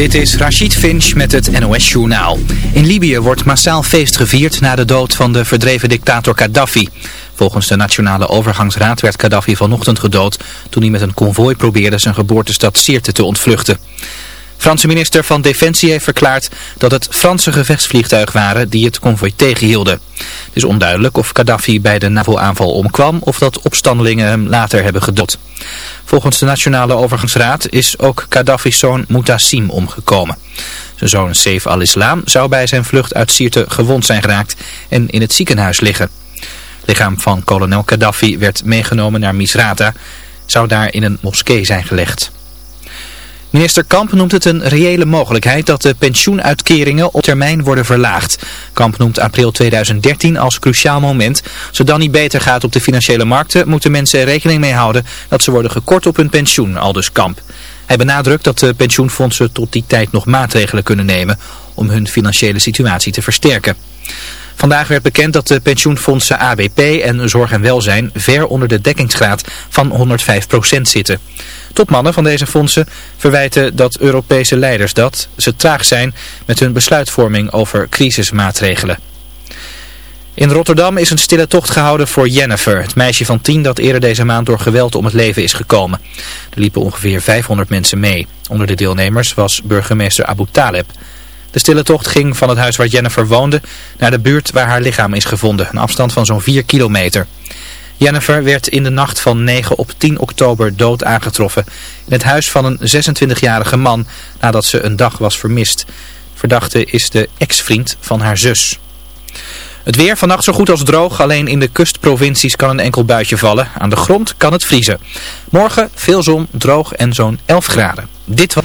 Dit is Rachid Finch met het NOS-journaal. In Libië wordt massaal feest gevierd na de dood van de verdreven dictator Gaddafi. Volgens de Nationale Overgangsraad werd Gaddafi vanochtend gedood... toen hij met een konvooi probeerde zijn geboortestad Sirte te ontvluchten. Franse minister van Defensie heeft verklaard dat het Franse gevechtsvliegtuig waren die het konvooi tegenhielden. Het is onduidelijk of Gaddafi bij de NAVO-aanval omkwam of dat opstandelingen hem later hebben gedood. Volgens de Nationale Overgangsraad is ook Gaddafi's zoon Mutassim omgekomen. Zijn zoon Saif al-Islam zou bij zijn vlucht uit Sirte gewond zijn geraakt en in het ziekenhuis liggen. Het lichaam van kolonel Gaddafi werd meegenomen naar Misrata, zou daar in een moskee zijn gelegd. Minister Kamp noemt het een reële mogelijkheid dat de pensioenuitkeringen op termijn worden verlaagd. Kamp noemt april 2013 als cruciaal moment. Dan niet beter gaat op de financiële markten, moeten mensen rekening mee houden dat ze worden gekort op hun pensioen, aldus Kamp. Hij benadrukt dat de pensioenfondsen tot die tijd nog maatregelen kunnen nemen om hun financiële situatie te versterken. Vandaag werd bekend dat de pensioenfondsen ABP en Zorg en Welzijn ver onder de dekkingsgraad van 105% zitten. Topmannen van deze fondsen verwijten dat Europese leiders dat ze traag zijn met hun besluitvorming over crisismaatregelen. In Rotterdam is een stille tocht gehouden voor Jennifer, het meisje van tien dat eerder deze maand door geweld om het leven is gekomen. Er liepen ongeveer 500 mensen mee. Onder de deelnemers was burgemeester Abu Taleb. De stille tocht ging van het huis waar Jennifer woonde naar de buurt waar haar lichaam is gevonden, een afstand van zo'n 4 kilometer. Jennifer werd in de nacht van 9 op 10 oktober dood aangetroffen in het huis van een 26-jarige man nadat ze een dag was vermist. Verdachte is de ex-vriend van haar zus. Het weer vannacht zo goed als droog, alleen in de kustprovincies kan een enkel buitje vallen. Aan de grond kan het vriezen. Morgen veel zon, droog en zo'n 11 graden. Dit was...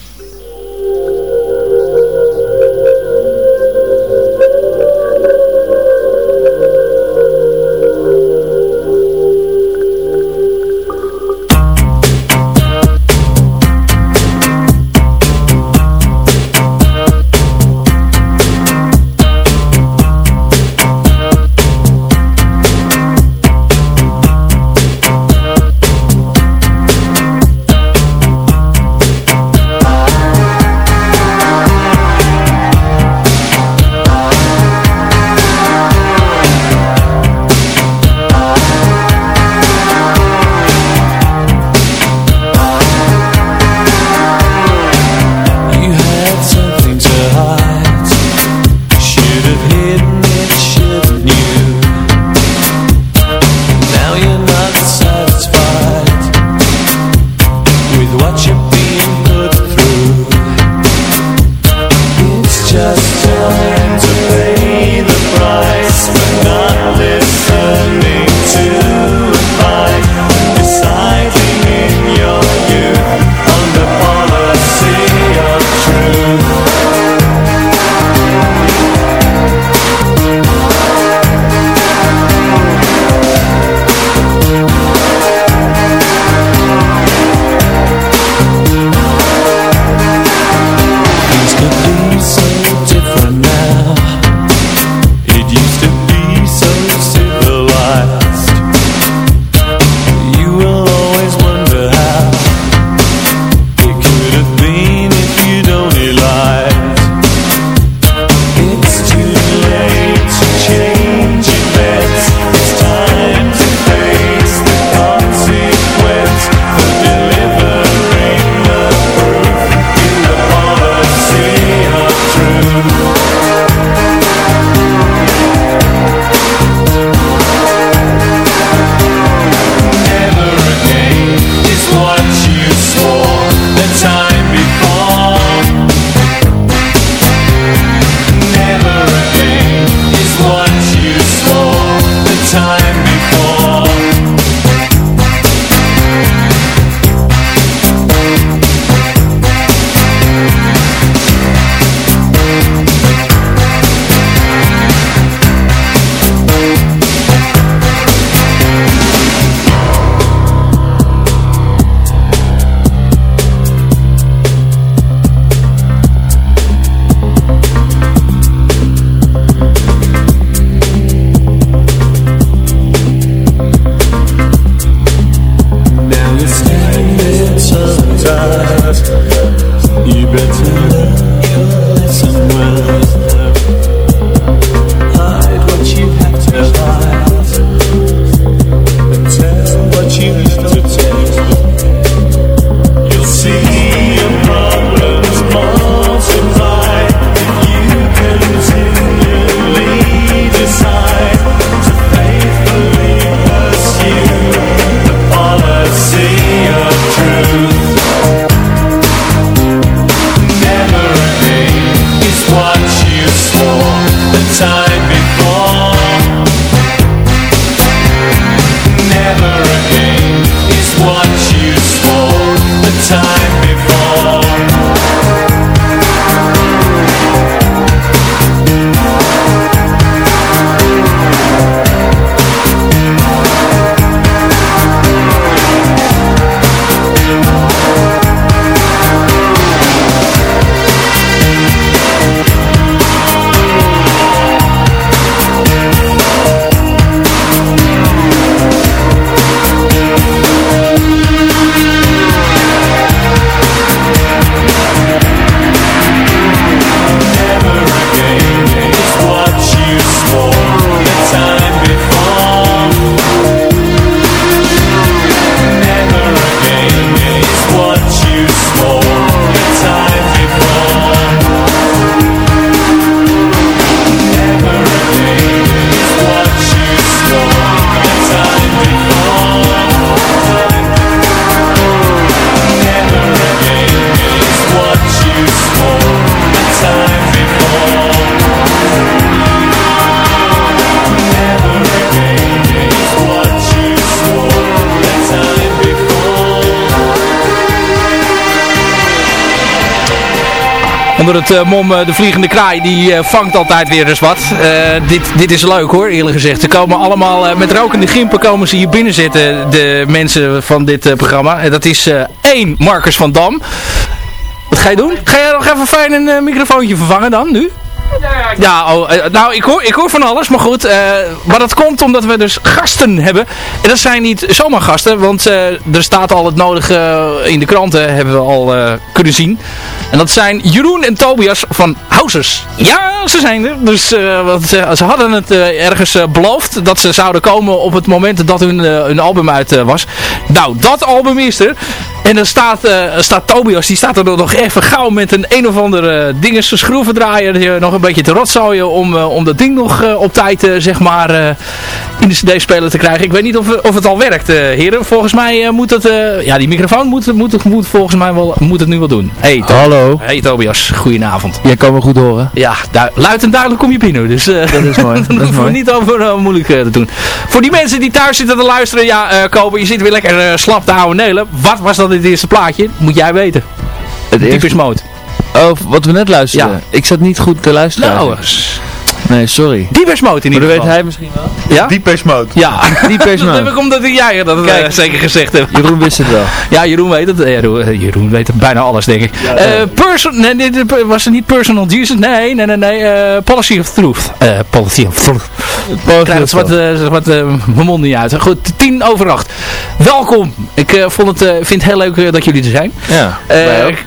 Onder het uh, mom de vliegende kraai, die vangt altijd weer eens wat. dit, dit is leuk hoor, eerlijk gezegd. Ze komen allemaal met rokende gimpen komen ze hier binnen zitten, de mensen van dit programma. En dat is één Marcus van Dam. Wat ga je doen? Ga je nog even fijn een microfoontje vervangen dan, nu? Ja, oh, eh, nou ik hoor, ik hoor van alles, maar goed. Uh, maar dat komt omdat we dus gasten hebben. En dat zijn niet zomaar gasten, want uh, er staat al het nodige in de kranten, hebben we al kunnen zien. En dat zijn Jeroen en Tobias van Housers. Ja, ze zijn er. Dus want, ze hadden het ergens beloofd dat ze zouden komen op het moment dat hun, hun album uit was. Nou, dat album is er. En dan staat, uh, staat Tobias, die staat er nog even gauw met een een of andere dinges schroevendraaier nog een beetje te rotzooien om, uh, om dat ding nog uh, op tijd zeg maar in de cd-speler te krijgen. Ik weet niet of, of het al werkt heren. Volgens mij moet het, ja die microfoon moet, moet, moet volgens mij wel, moet het nu wel doen. Hey, Hallo. Hey Tobias, goedenavond. Jij kan me goed horen. Ja, luid en duidelijk kom je binnen. Dus dat is mooi. dan hoeven we niet over moeilijk te doen. Voor die mensen die thuis zitten te luisteren, ja Kopen, je zit weer lekker slap te houden nelen. Wat was dat het eerste plaatje? Moet jij weten. Het eerste... Mode. Oh, wat we net luisterden. Ja. Ik zat niet goed te luisteren. Nou, Nee, sorry. Deepesh Mode in ieder geval. dat weet hij misschien wel. Ja? Deepesh Mode. Ja. Deepesh Mode. dat heb ik omdat ik jij dat Kijk, uh, zeker gezegd heb. Jeroen wist het wel. Ja, Jeroen weet het. Jeroen, Jeroen weet het bijna alles, denk ik. Ja, uh, person, nee, dit was het niet Personal Jesus. Nee, nee, nee, nee. Uh, policy of Truth. policy of Truth. Ik krijg het wat, wat mijn mond niet uit. Goed, tien over acht. Welkom. Ik vond het, vind het heel leuk dat jullie er zijn. Ja,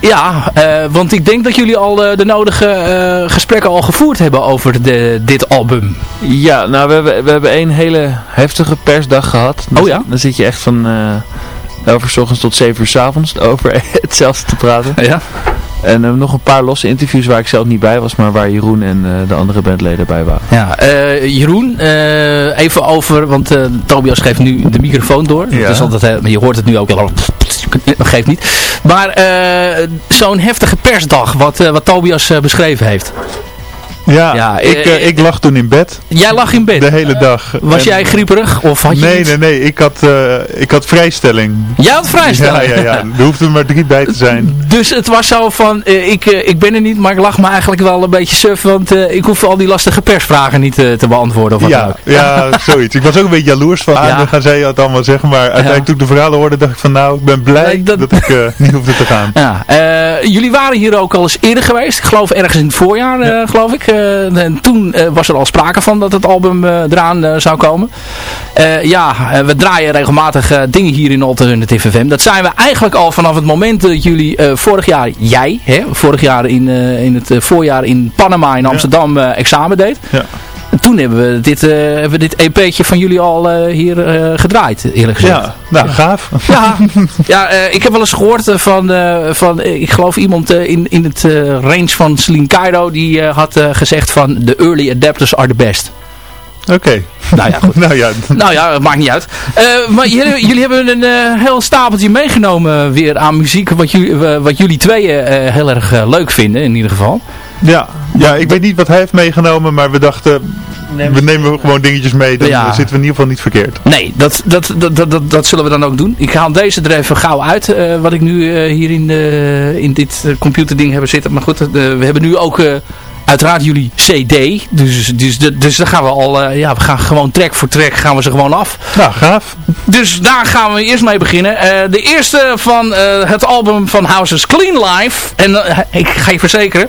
ja want ik denk dat jullie al de nodige gesprekken al gevoerd hebben over de, dit album. Ja, nou we hebben, we hebben één hele heftige persdag gehad. oh ja? Dan zit je echt van uh, over s ochtends tot 7 uur s avonds over hetzelfde te praten. Ja. En uh, nog een paar losse interviews waar ik zelf niet bij was, maar waar Jeroen en uh, de andere bandleden bij waren. Ja, uh, Jeroen, even over, want Tobias geeft nu de microfoon door. Ja. Dus altijd, je hoort het nu ook al, geeft niet. Maar zo'n heftige persdag, wat, wat Tobias beschreven heeft. Ja, ja ik, uh, ik lag toen in bed. Jij lag in bed? De hele dag. Was jij grieperig? Of had je nee, nee, nee. Ik had, uh, ik had vrijstelling. Jij had vrijstelling? Ja, ja, ja. Er maar drie bij te zijn. Dus het was zo van, uh, ik, ik ben er niet, maar ik lag me eigenlijk wel een beetje suf. Want ik hoef al die lastige persvragen niet te beantwoorden. Of wat ja, ja, zoiets. Ik was ook een beetje jaloers van, ah, dan gaan zij het allemaal zeggen. Maar uiteindelijk toen ik de verhalen hoorde, dacht ik van, nou, ik ben blij nee, dat... dat... ik niet hoefde te gaan. Ja, jullie waren hier ook al eens eerder geweest. Ik geloof ergens in het voorjaar, geloof ik. Eh, en toen eh, was er al sprake van dat het album eh, eraan zou komen. ja, we draaien regelmatig dingen hier in Alternative FM. Dat zijn we eigenlijk al vanaf het moment dat jullie vorig jaar, jij, hè, vorig jaar in, in het voorjaar in Panama in Amsterdam examen deed. Ja toen hebben we dit, uh, hebben we dit EP'tje van jullie al uh, hier uh, gedraaid, eerlijk gezegd. Ja, nou, gaaf. Ja, ja ik heb wel eens gehoord van, van ik geloof iemand in, in het range van Celine Cairo, die had gezegd van de early adapters are the best. Oké. Nou ja, goed. nou, ja. nou ja, het maakt niet uit. maar jullie, jullie hebben een heel stapeltje meegenomen weer aan muziek, wat jullie, wat jullie tweeën heel erg leuk vinden in ieder geval. Ja, ja, ik weet niet wat hij heeft meegenomen, maar we dachten, we nemen gewoon dingetjes mee, dan zitten we in ieder geval niet verkeerd. Nee, dat, dat, dat, dat, dat zullen we dan ook doen. Ik haal deze er even gauw uit, uh, wat ik nu uh, hier in, uh, in dit computerding heb zitten. Maar goed, we hebben nu ook uiteraard jullie CD. Dus, dus, dus daar gaan we al, ja, we gaan gewoon track voor track gaan we ze gewoon af. Nou, gaaf. Dus daar gaan we eerst mee beginnen. de eerste van het album van Houses Clean Life. En ik ga je verzekeren,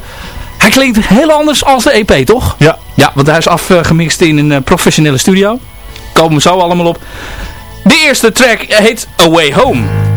hij klinkt heel anders als de EP, toch? Ja. Ja, want hij is afgemixt in een eh, professionele studio. Komen we zo allemaal op. De eerste track heet Away Home.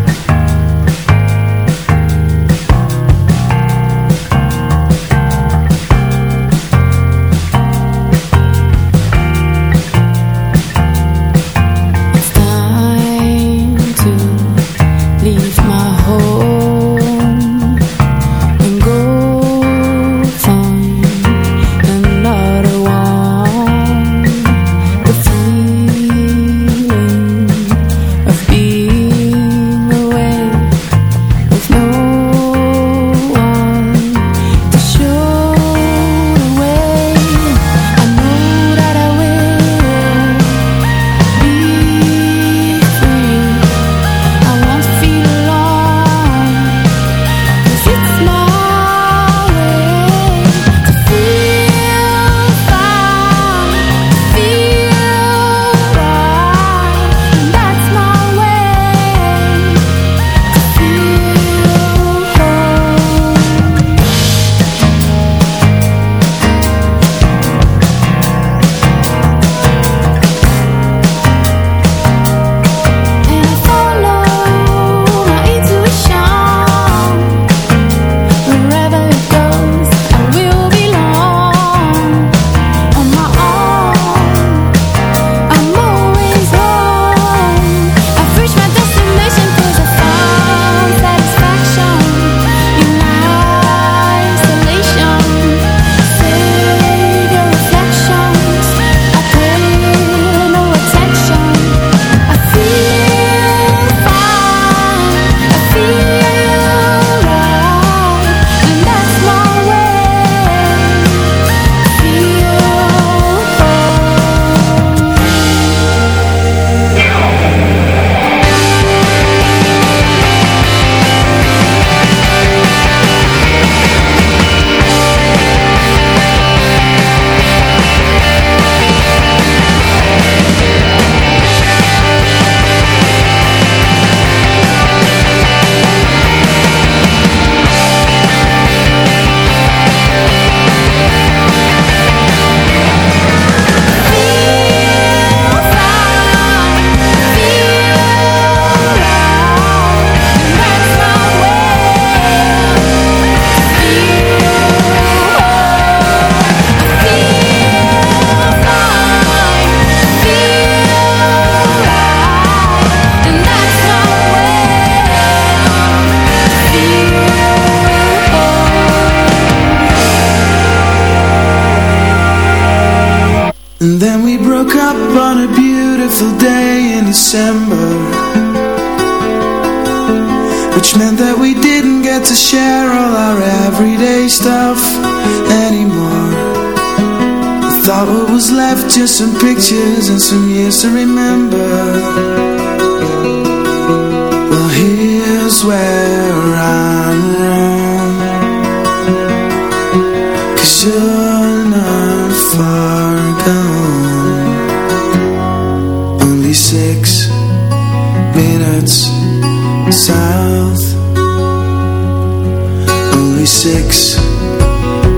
six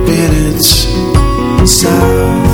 minutes south.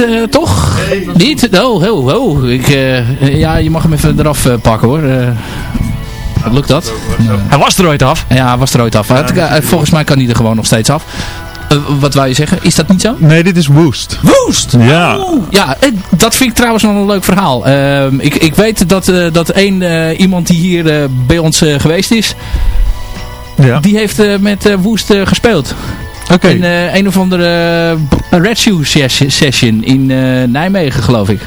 Eh, toch? Nee, niet? Oh, oh, oh. Ik, eh, ja, je mag hem even eraf eh, pakken hoor. Wat lukt dat? Hij was er ooit af. Ja, hij was er ooit af. Volgens mij kan hij er gewoon nog steeds af. Wat wou je zeggen? Is dat niet zo? Nee, dit is Woest. Woest! Ja. Ja, dat vind ik trouwens nog een leuk verhaal. Ehm, ik, ik weet dat, dat één iemand die hier bij ons geweest is... Ja. Die heeft met Woest gespeeld. Okay. In eh, een of andere eh, Red Shoe session in eh, Nijmegen, geloof ik.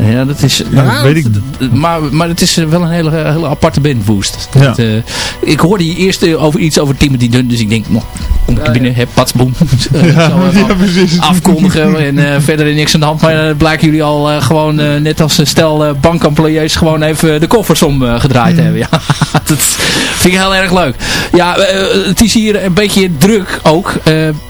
Ja, dat is... Nou, maar, maar het is wel een hele, hele aparte band, Woest. Eh, ik hoorde hier eerst eh, over iets over Timothy Dunn, dus ik denk, nog kom ik binnen, heb patsboom. Eh, afkondigen en verder in niks aan de hand. Maar dan blijken jullie al gewoon, net als een stel bankemployees, gewoon even de koffers omgedraaid mm. hebben. Ja, dat vind ik heel erg leuk. Ja, het is hier een beetje druk ook,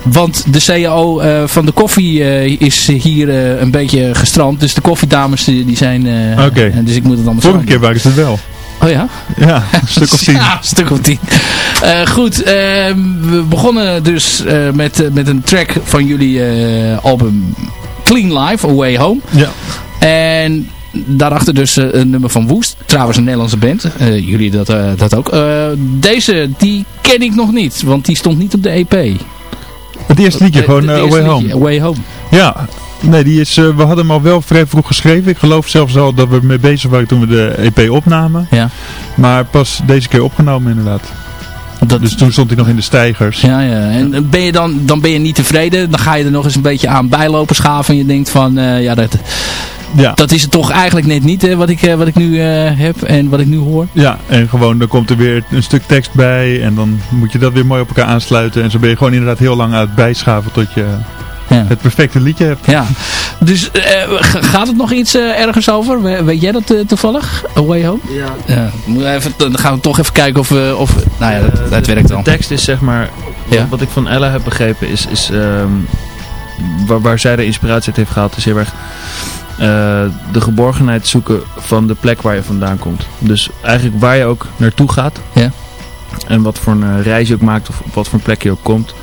want de CAO van de koffie is hier een beetje gestrand. Dus de koffie koffiedames die zijn... Oké. Dus ik moet het allemaal Vorige keer waren ze het wel. Oh ja? Ja, een stuk of tien. ja, een stuk of tien. Uh, goed, uh, we begonnen dus uh, met, met een track van jullie album Clean Life, Away Home. Ja. En daarachter dus een nummer van Woest. Trouwens een Nederlandse band. jullie dat, dat ook. deze, die ken ik nog niet, want die stond niet op de EP. Het eerste liedje, gewoon Away Home. Away Home. Ja, Nee, die is, uh, we hadden hem al wel vrij vroeg geschreven. Ik geloof zelfs al dat we mee bezig waren toen we de EP opnamen. Ja. Maar pas deze keer opgenomen inderdaad. Dat, dus toen stond hij nog in de stijgers. Ja, ja. En ben je dan, dan ben je niet tevreden. Dan ga je er nog eens een beetje aan bijlopen schaven. En je denkt van, uh, ja, dat, ja. dat is het toch eigenlijk net niet hè, wat, ik, uh, wat ik nu uh, heb en wat ik nu hoor. Ja, en gewoon dan komt er weer een stuk tekst bij. En dan moet je dat weer mooi op elkaar aansluiten. En zo ben je gewoon inderdaad heel lang aan het bijschaven tot je ja. het perfecte liedje hebt. Ja. Dus uh, gaat het nog iets uh, ergens over? weet jij dat uh, toevallig? Away Home? Ja. ja. Even, dan gaan we toch even kijken of... we of nou ja, dat, dat werkt dan. De tekst is zeg maar... Ja? Wat ik van Ella heb begrepen is... is um, waar, waar zij de inspiratie uit heeft gehaald is heel erg... de geborgenheid zoeken van de plek waar je vandaan komt. Dus eigenlijk waar je ook naartoe gaat. Ja. En wat voor een reis je ook maakt of op wat voor een plek je ook komt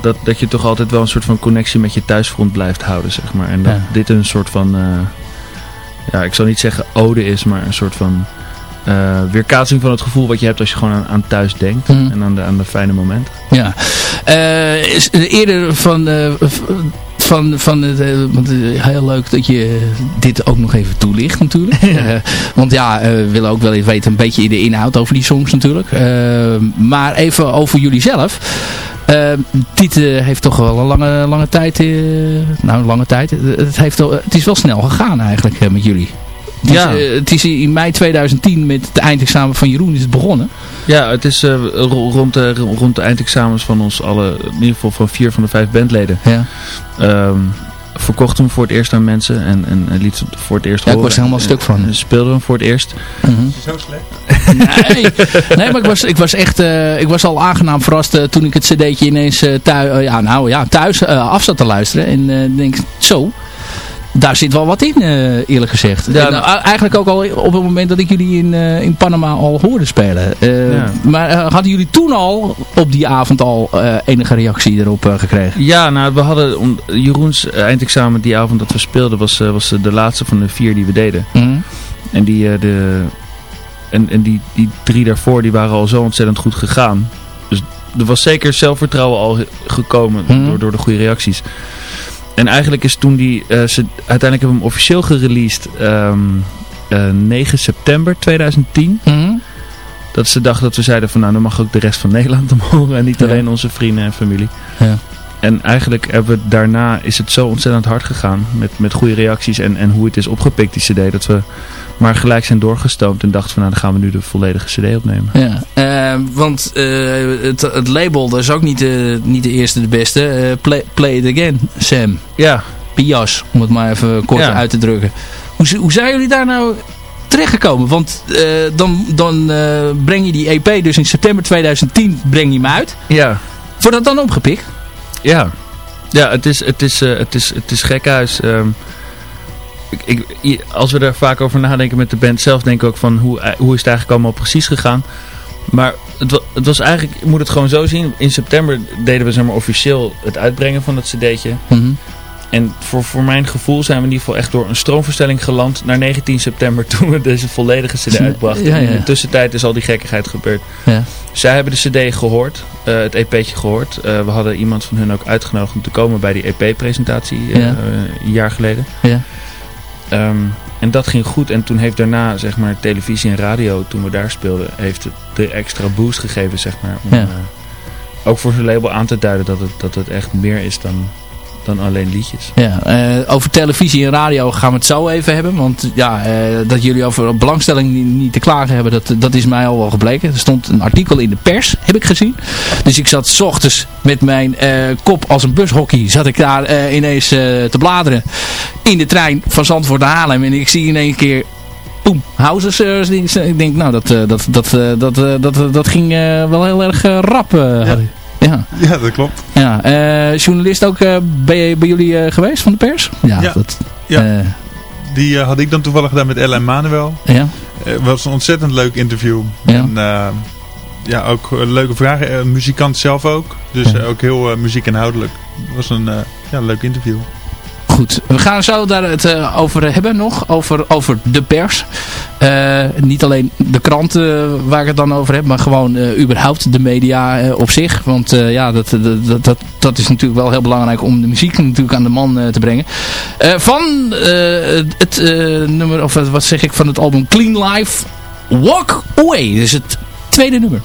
dat, dat je toch altijd wel een soort van connectie met je thuisfront blijft houden, zeg maar. En dat dit een soort van, uh, ja, ik zal niet zeggen ode is, maar een soort van uh, weerkaatsing van het gevoel wat je hebt als je gewoon aan, aan thuis denkt. Mhm. En aan de, aan de fijne momenten. Ja. Uh, is eerder van van, van het, want, heel leuk dat je dit ook nog even toelicht natuurlijk. Ja. want ja, we willen ook wel even weten een beetje de inhoud over die songs natuurlijk. maar even over jullie zelf. Uh, Tiet uh, heeft toch wel een lange, lange tijd, uh, nou een lange tijd, het, heeft al, het is wel snel gegaan eigenlijk eh, met jullie. Het ja. Is, het is in mei 2010 met het eindexamen van Jeroen is het begonnen. Ja, het is rond, de, rond de eindexamens van ons alle, in ieder geval van vier van de vijf bandleden. Ja. Um, verkochten hem voor het eerst aan mensen en, en, en liet voor het eerst ja, horen. ik was helemaal stuk van. En speelden hem voor het eerst. Mm -hmm. Zo slecht? Nee, nee maar ik was, ik was echt uh, ik was al aangenaam verrast uh, toen ik het cd'tje ineens uh, thuis, ja, nou, ja, thuis af zat te luisteren. En denk zo, daar zit wel wat in, uh, eerlijk gezegd. Ja, nou, eigenlijk ook al op het moment dat ik jullie in, uh, in Panama al hoorde spelen. Ja. Maar hadden jullie toen al op die avond al enige reactie erop gekregen? Ja, nou we hadden om, Jeroens eindexamen die avond dat we speelden was, was de laatste van de vier die we deden. Mm. En die, de, en, en die, die drie daarvoor die waren al zo ontzettend goed gegaan. Dus er was zeker zelfvertrouwen al gekomen mm. door, door de goede reacties. En eigenlijk is toen die, uh, ze, uiteindelijk hebben we hem officieel gereleased um, uh, 9 september 2010. Mm Dat is de dag dat we zeiden van nou dan mag ook de rest van Nederland hem horen en niet ja. alleen onze vrienden en familie. Ja. En eigenlijk hebben we daarna is het zo ontzettend hard gegaan met, met goede reacties en, en hoe het is opgepikt die cd. Dat we maar gelijk zijn doorgestoomd en dachten van nou dan gaan we nu de volledige cd opnemen. Ja, uh, want uh, het, het, label dat is ook niet de, niet de eerste de beste. Uh, play, play, It Again, Sam. Ja. Pias, om het maar even kort ja. uit te drukken. Hoe, hoe zijn jullie daar nou terechtgekomen? Want dan, dan breng je die EP dus in september 2010 breng je hem uit. Ja. Wordt dat dan opgepikt? Ja. Ja, het is, het is, het is, het is gekhuis. Um, ik, ik, als we er vaak over nadenken met de band zelf, denk ik ook van hoe, eh, hoe is het eigenlijk allemaal precies gegaan. Maar het, het was eigenlijk, je moet het gewoon zo zien. In september deden we zeg maar, officieel het uitbrengen van het cd'tje. Mm En voor, voor mijn gevoel zijn we in ieder geval echt door een stroomverstelling geland naar 19 september toen we deze volledige cd uitbrachten. Ja, ja. In de tussentijd is al die gekkigheid gebeurd. Ja. Zij hebben de cd gehoord, uh, het EP'tje gehoord. Uh, we hadden iemand van hun ook uitgenodigd om te komen bij die EP-presentatie uh, een jaar geleden. Ja. Um, en dat ging goed. En toen heeft daarna, zeg maar, televisie en radio, toen we daar speelden, heeft het de extra boost gegeven, zeg maar. Om, ook voor zijn label aan te duiden dat het, dat het echt meer is dan, dan alleen liedjes. Ja, over televisie en radio gaan we het zo even hebben. Want ja, dat jullie over belangstelling niet, te klagen hebben, dat, dat is mij al wel gebleken. Er stond een artikel in de pers, heb ik gezien. Dus ik zat s ochtends met mijn kop als een bushockey, zat ik daar ineens te bladeren in de trein van Zandvoort naar Haarlem. En ik zie in één keer boem, Housers. ik denk, nou, dat, dat, dat, dat, dat, dat, ging wel heel erg rap. Ja. Ja. ja, dat klopt. Ja, journalist ook bij, bij jullie geweest van de pers? Ja, ja. Dat, ja. die had ik dan toevallig gedaan met Ella en Manuel. Ja. Het was een ontzettend leuk interview. Ja. En, ja, ook leuke vragen. muzikant zelf ook. Dus ook heel muziekinhoudelijk. Het was een ja, leuk interview goed, we gaan zo daar het uh, over hebben nog. Over, over de pers. Uh, niet alleen de kranten waar ik het dan over heb. Maar gewoon uh, überhaupt de media op zich. Want ja, dat, dat, dat, dat is natuurlijk wel heel belangrijk om de muziek natuurlijk aan de man te brengen. van het nummer, of wat zeg ik, van het album Clean Life. Walk Away. Dus het tweede nummer.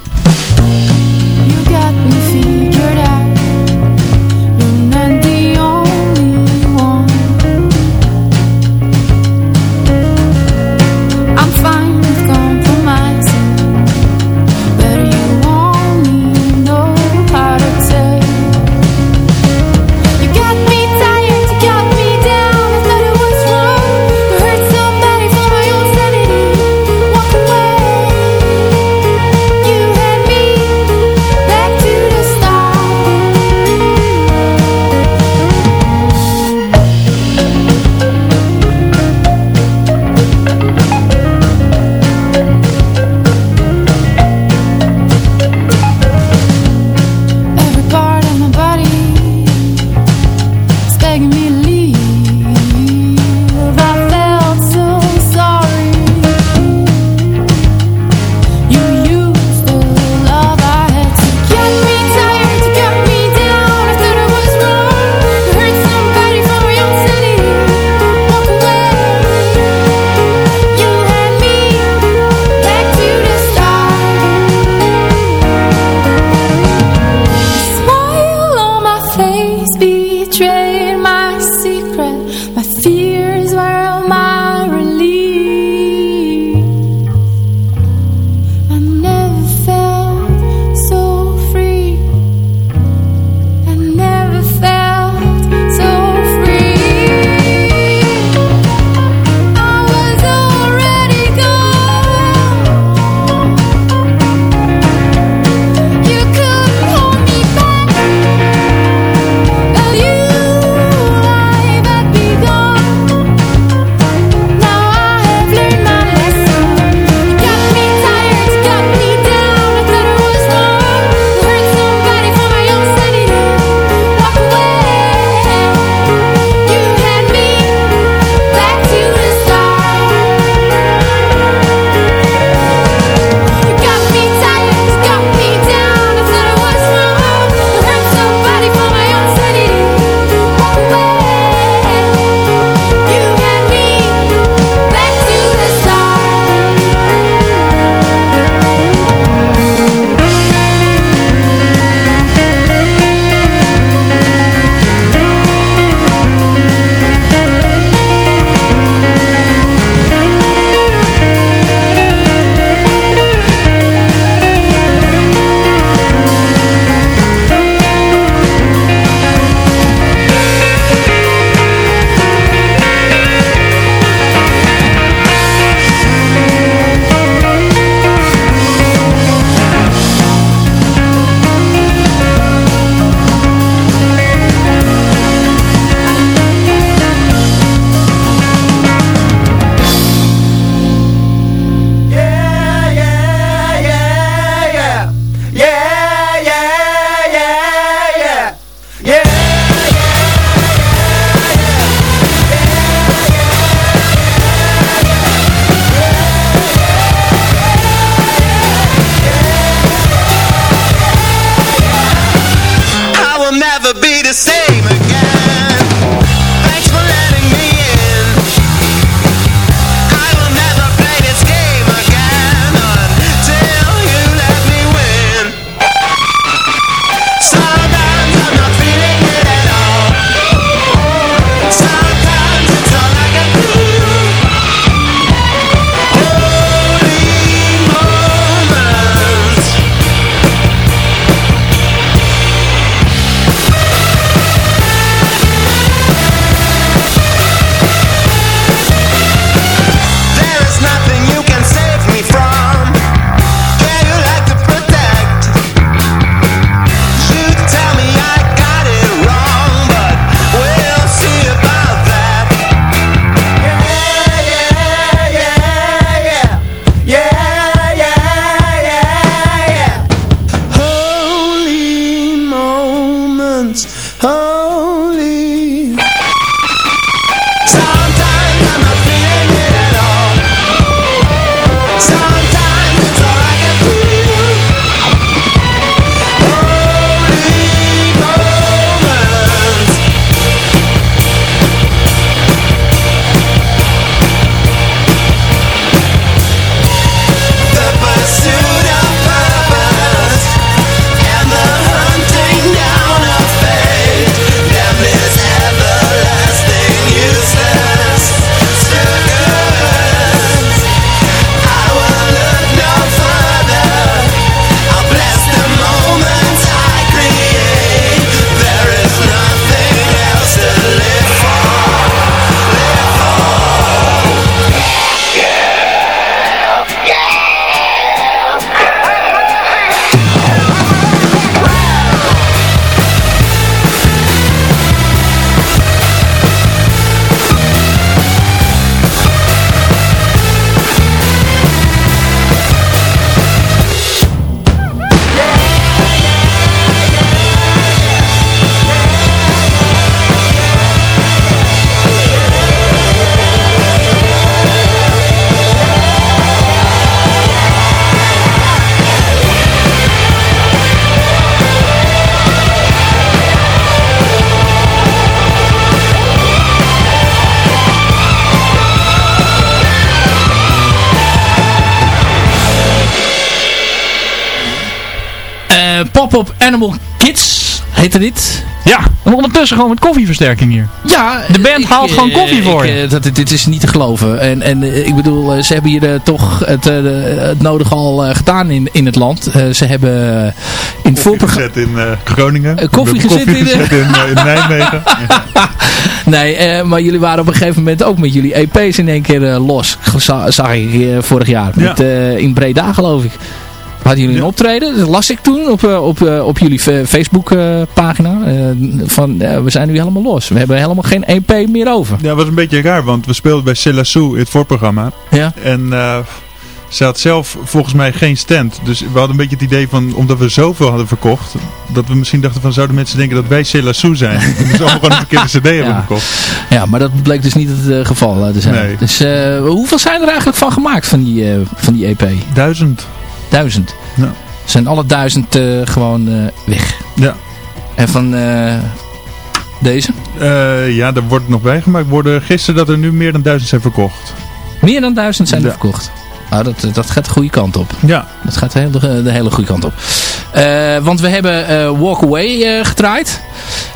Heette dit. Ja, en ondertussen gewoon met koffieversterking hier. Ja, De band ik, haalt eh, gewoon koffie voor ik, je. eh, dat, dit, dit is niet te geloven. En, en eh, ik bedoel, ze hebben hier toch het, eh, het nodige al eh, gedaan in, in het land. Eh, ze hebben in het voorprogramma... gezet in eh, Groningen. Koffie gezet in, koffie gezet in, eh, in Nijmegen. Nee, eh, maar jullie waren op een gegeven moment ook met jullie EP's in één keer eh, los. Za- zag ik eh, vorig jaar. Ja. Met, eh, in Breda geloof ik. Hadden jullie een optreden? Dat las ik toen op, eh, op, eh, op jullie Facebook eh, pagina. van we zijn nu helemaal los. We hebben helemaal geen EP meer over. Ja, dat was een beetje raar, want we speelden bij Selassou in het voorprogramma. Ja. En ze had zelf volgens mij geen stand. Dus we hadden een beetje het idee van, omdat we zoveel hadden verkocht, dat we misschien dachten van, zouden mensen denken dat wij Selassou zijn? En dus allemaal gewoon een verkeerde cd hebben gekocht. Ja, maar dat bleek dus niet het geval te zijn. Nee. Dus hoeveel zijn er eigenlijk van gemaakt van die, van die EP? Duizend. Duizend. Ja. Zijn alle duizend eh, gewoon eh, weg. Ja. En van eh, deze? Ja, daar wordt nog bijgemaakt. Worden gisteren dat er nu meer dan duizend zijn verkocht. Meer dan duizend zijn er verkocht. Nou, dat, dat gaat de goede kant op. Ja. Dat gaat de hele, de hele goede kant op. Want we hebben Walk Away gedraaid.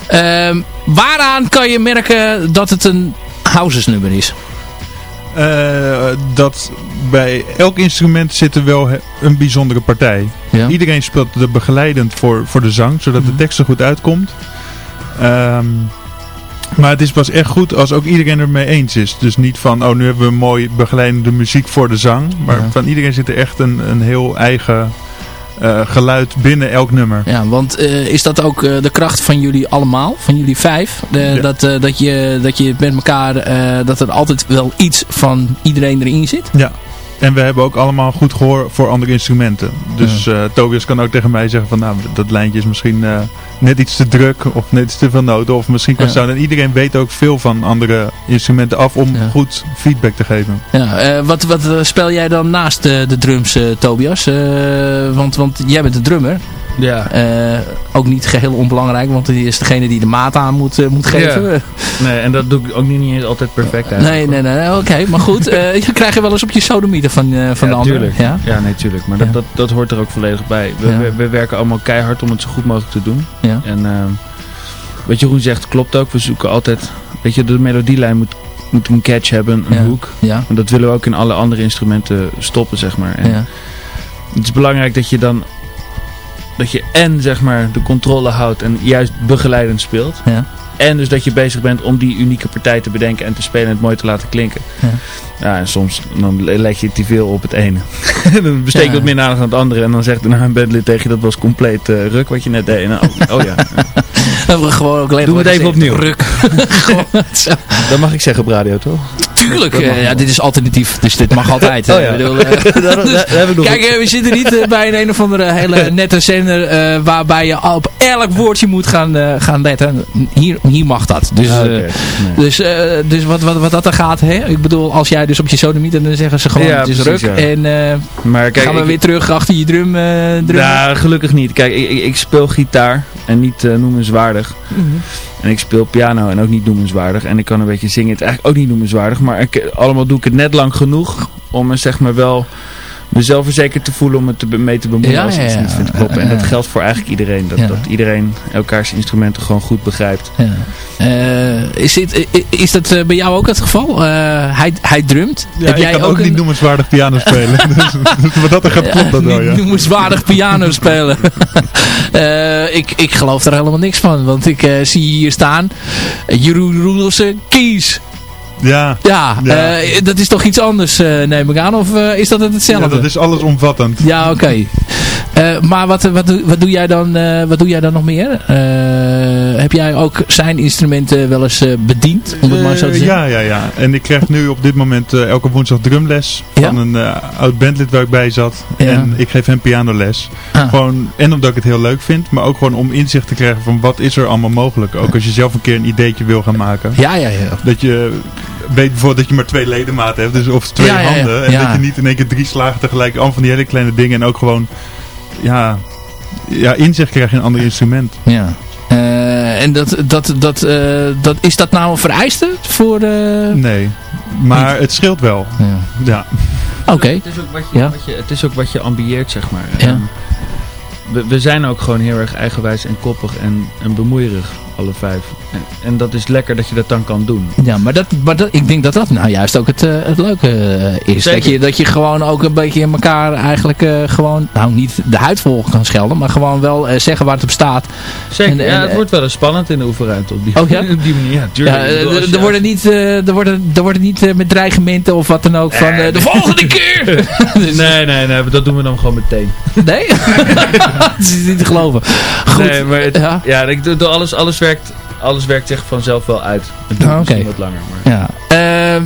Ehm, waaraan kan je merken dat het een houses nummer is? Eh, dat bij elk instrument zit er wel een bijzondere partij. Ja. Iedereen speelt er begeleidend voor, voor de zang, zodat Mhm. de tekst er goed uitkomt. Ehm, maar het is pas echt goed als ook iedereen er mee eens is. Dus niet van, oh nu hebben we mooi begeleidende muziek voor de zang. Maar Ja. van iedereen zit er echt een, een heel eigen geluid binnen elk nummer. Ja, want eh, is dat ook eh, de kracht van jullie allemaal? Van jullie vijf? De, Ja. dat, eh, dat, je, dat je met elkaar, eh, dat er altijd wel iets van iedereen erin zit? Ja. En we hebben ook allemaal goed gehoor voor andere instrumenten. Dus eh Tobias kan ook tegen mij zeggen van nou, dat lijntje is misschien eh, net iets te druk of net iets te veel noten of misschien qua Ja. sound. En iedereen weet ook veel van andere instrumenten af om Ja. goed feedback te geven. Ja, eh, wat, wat speel jij dan naast de, de drums, Tobias? Want, want jij bent de drummer. Ja, Eh, ook niet geheel onbelangrijk, want hij is degene die de maat aan moet, eh, moet geven. nee, en dat doe ik ook niet, niet eens altijd perfect eigenlijk. nee, nee, nee, oké. Maar goed, eh, je krijgt je wel eens op je sodomieten van, van ja, de anderen. tuurlijk. Ja? Ja, nee, tuurlijk. Maar dat, dat, dat hoort er ook volledig bij. We, we, we werken allemaal keihard om het zo goed mogelijk te doen. Ja. En ehm wat Jeroen zegt, klopt ook. We zoeken altijd, weet je, de melodielijn moet, moet een catch hebben, een hoek. Ja. En dat willen we ook in alle andere instrumenten stoppen, zeg maar. En ja. Het is belangrijk dat je dan, dat je en zeg maar de controle houdt en juist begeleidend speelt. Ja. En dus dat je bezig bent om die unieke partij te bedenken en te spelen en het mooi te laten klinken. Ja. Ja, en soms dan leg je te veel op het ene. dan besteed je Ja. wat minder aandacht aan het andere. En dan zegt nou, een bandlid tegen je dat was compleet eh, ruk wat je net deed. Dan, oh, oh ja, hebben we gewoon ook Doe het even opnieuw. Ruk. Dat mag ik zeggen op radio toch? tuurlijk. Eh, ja, dit is alternatief, dus dit mag altijd. Oh ja. ik bedoel, Daar- daar- daar heb ik nog Kijk, eh, we zitten niet bij een een of andere hele nette zender waarbij je op elk woordje moet gaan, gaan letten. Hier, hier mag dat. Dus, Ah. Nee. dus, dus wat, wat, wat dat er gaat, hè? ik bedoel, als jij dus op je sodomiet en dan zeggen ze gewoon Ja, het is precies, ruk. ja. En eh, Maar kijk, gaan we ik- weer terug achter je drum. eh drum. Nou, gelukkig niet. Kijk, ik, ik, ik speel gitaar en niet eh, noemenswaardig. Mhm. En ik speel piano en ook niet noemenswaardig. En ik kan een beetje zingen, het is eigenlijk ook niet noemenswaardig. Maar ik, allemaal doe ik het net lang genoeg om me zeg maar wel mezelf verzekerd te voelen om het te, mee te bemoeien Ja, als iets ja. niet vindt kloppen. En dat geldt voor eigenlijk iedereen. Dat, Ja. dat iedereen elkaars instrumenten gewoon goed begrijpt. Ja. Eh, is, dit, is dat eh, bij jou ook het geval? Eh, hij, hij drumt. Ja, Heb ik jij kan ook, een- niet noemenswaardig piano spelen. dus, dus wat dat er gaat, klopt dat wel, ja. Niet noemenswaardig piano spelen. Eh, ik, ik geloof er helemaal niks van. Want ik eh, zie hier staan. Jeroen Roelofsen, kies. Ja, Ja, Ja. eh, dat is toch iets anders eh, neem ik aan. Of eh, is dat het hetzelfde? ja, dat is allesomvattend. Ja, oké. Maar wat, wat, wat, doe jij dan, wat doe jij dan nog meer? Eh, heb jij ook zijn instrumenten wel eens eh, bediend? Om het maar zo te Eh, zeggen? ja, ja, ja. En ik krijg nu op dit moment elke woensdag drumles van een oud bandlid waar ik bij zat. En ik geef hem pianoles. Ah. Gewoon, en omdat ik het heel leuk vind, maar ook gewoon om inzicht te krijgen van wat is er allemaal mogelijk. Ook als je zelf een keer een ideetje wil gaan maken. Ja, ja, ja. Dat je weet bijvoorbeeld dat je maar twee ledematen hebt, dus of twee Ja, ja, ja. handen. En dat je niet in één keer drie slagen tegelijk, allemaal van die hele kleine dingen. En ook gewoon, ja, ja inzicht krijgen in een ander instrument. ja. Eh, en dat, dat, dat, eh, dat, is dat nou een vereiste voor... eh, Nee, maar het scheelt wel. ja. Ja. Oké. Het is ook wat je, Ja. wat je, het is ook wat je ambieert, zeg maar. Ja. Ehm, we, we zijn ook gewoon heel erg eigenwijs en koppig en, en bemoeierig, alle vijf. En, en dat is lekker dat je dat dan kan doen. Ja, maar, dat, maar dat, ik denk dat dat nou juist ook het, eh, het leuke eh, is. Zeker. Dat je, dat je gewoon ook een beetje in elkaar eigenlijk eh, gewoon, nou niet de huid vol kan schelden, maar gewoon wel zeggen waar het op staat. Zeker, En- en- ja, het wordt wel eens spannend in de oefenruimte op die, Oh, ja? op die manier. Ja, tuurlijk. Ja, Ik bedoel, als er worden niet, er worden, er worden niet met dreigementen of wat dan ook van de volgende keer. Dus- Nee, nee, nee, dat doen we dan gewoon meteen. Nee? Het is niet te geloven. Goed. Nee, maar het- ja. ik doe, doe alles, alles, werkt, alles werkt zich vanzelf wel uit. Het duurt oké. misschien wat langer. Maar... Ja. Ehm,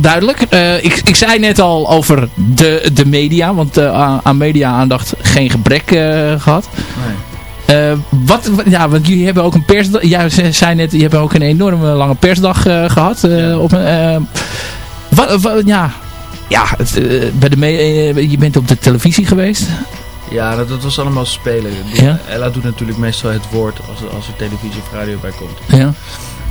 duidelijk. Eh, ik, ik zei net al over de, de media. Want eh, aan- aan media-aandacht geen gebrek eh, gehad. Eh, wat, wat- ja, want jullie hebben ook een persdag. Ja, ze zei net, je hebt ook een enorme lange persdag eh, gehad. eh, Ja. op een, eh, wat, wat- ja, ja het, bij de je bent op de televisie geweest. Ja, dat, dat was allemaal spelen. Ja? Ella doet natuurlijk meestal het woord als, er- als er televisie of radio bij komt. Ja.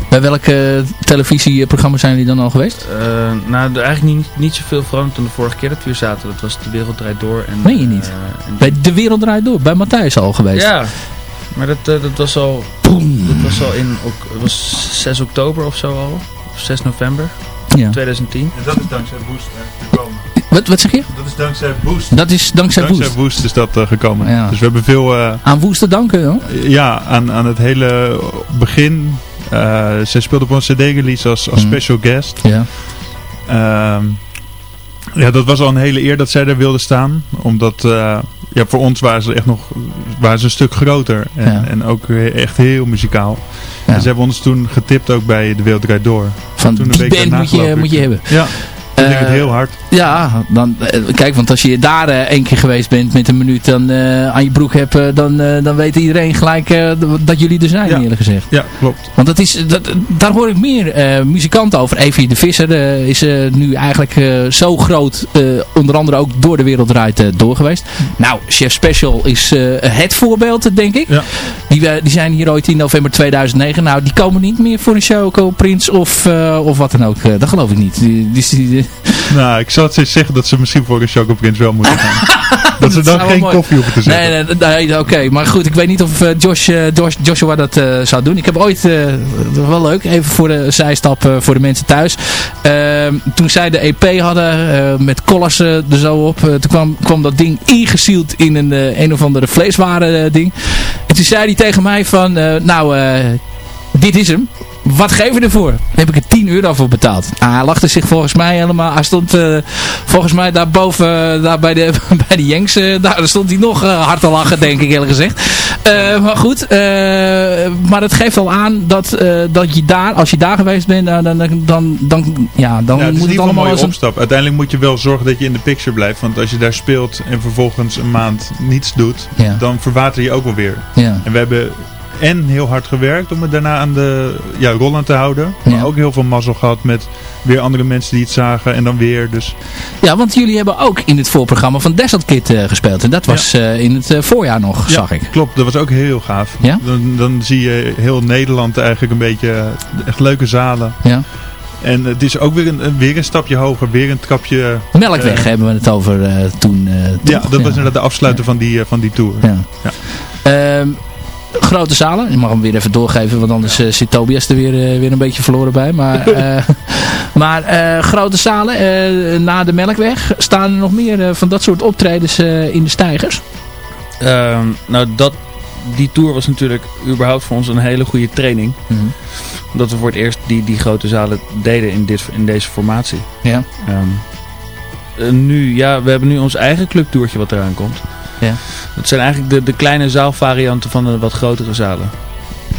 Bij welke televisieprogramma's zijn jullie dan al geweest? Eh, nou, eigenlijk niet, niet zoveel veranderd dan de vorige keer dat we hier zaten. Dat was De Wereld Draait Door. En, Meen je niet? eh, en- Bij De Wereld Draait Door. Bij Matthijs al geweest. Ja, maar dat, eh, dat was al, Boem. dat was al in ok- was 6 oktober of zo al. Of 6 november Ja. 2010. En dat is dankzij Boost gekomen. Wat, wat zeg je? Dat is dankzij Boost. Dat is dankzij Dankzij Woest. Boost is dat eh, gekomen. Ja. Dus we hebben veel eh, Aan Woest te danken, hoor. ja, aan, aan het hele begin. eh zij speelde op een cd-release als, als Mhm. special guest. Ja. Ehm, ja, dat was al een hele eer dat zij daar wilde staan. Omdat ja, voor ons waren ze echt nog waren ze een stuk groter. En, Ja. en ook echt heel muzikaal. Ja. En ze hebben ons toen getipt ook bij De Wereld Door. Van Toen een die week band moet je, moet je hebben. Ja, ik denk het Eh, heel hard. Ja, dan, eh, kijk, want als je daar eh, één keer geweest bent met een minuut dan, eh, aan je broek hebt, eh, dan, eh, dan weet iedereen gelijk eh, dat jullie er zijn, Ja. eerlijk gezegd. Ja, klopt. Want dat is, dat, daar hoor ik meer eh, muzikanten over. Evie de Visser eh, is eh, nu eigenlijk eh, zo groot, eh, onder andere ook door de wereld draait eh, door geweest. Nou, Chef Special is eh, het voorbeeld, denk ik. Ja. Die, die zijn hier ooit in november 2009. Nou, die komen niet meer voor een Choco Prins of, eh, of wat dan ook. Eh, dat geloof ik niet. Die, die, die- Nou, ik zou het eens zeggen dat ze misschien voor een Choco Prins wel moeten gaan. dat ze dan geen mooi- koffie hoeven te zetten. Nee, nee, nee, oké. Maar goed, ik weet niet of eh, Josh, eh, Josh- Joshua dat eh, zou doen. Ik heb ooit, wel leuk, even voor de zijstap voor de mensen thuis. Ehm, toen zij de EP hadden, met collars er zo op. toen kwam, kwam dat ding ingezield in een, een of andere vleeswaren ding. En toen zei hij tegen mij van, nou, dit is hem. Wat geef je ervoor? Daar heb ik er 10 euro voor betaald. Ah, hij lachte zich volgens mij helemaal... Hij stond uh, volgens mij daarboven, uh, daar bij de, bij de Jenks, uh, daar stond hij nog hard te lachen, denk ik eerlijk gezegd. maar goed, maar het geeft al aan dat, dat je daar, als je daar geweest bent, dan, dan, dan, dan, ja, dan het moet het allemaal... Een opstap. Uiteindelijk moet je wel zorgen dat je in de picture blijft. Want als je daar speelt en vervolgens een maand niets doet, ja. dan verwater je ook wel weer. Ja. En we hebben en heel hard gewerkt om het daarna aan de ja, rollen te houden. Maar Ja. ook heel veel mazzel gehad met weer andere mensen die het zagen en dan weer. Dus Ja, want jullie hebben ook in het voorprogramma van Desert Kid eh, gespeeld. En dat was eh, in het eh, voorjaar nog, zag ik. klopt, dat was ook heel gaaf. Ja? Dan, dan zie je heel Nederland eigenlijk een beetje, echt leuke zalen. Ja. En het is ook weer een, weer een stapje hoger, weer een trapje... Melkweg hebben we het over toen. ja, dat was inderdaad de afsluiter van, die, van die tour. Ja. Ja. Grote zalen. Je mag hem weer even doorgeven, want anders eh, zit Tobias er weer, eh, weer een beetje verloren bij. Maar, eh, maar grote zalen, na de Melkweg, staan er nog meer van dat soort optredens in de stijgers? Ehm, nou, dat, die tour was natuurlijk überhaupt voor ons een hele goede training. Omdat we voor het eerst die, die grote zalen deden in, dit, in deze formatie. Ja. Ehm, eh, nu, ja, we hebben nu ons eigen clubtoertje wat eraan komt. Ja. Dat zijn eigenlijk de, de kleine zaalvarianten van de wat grotere zalen.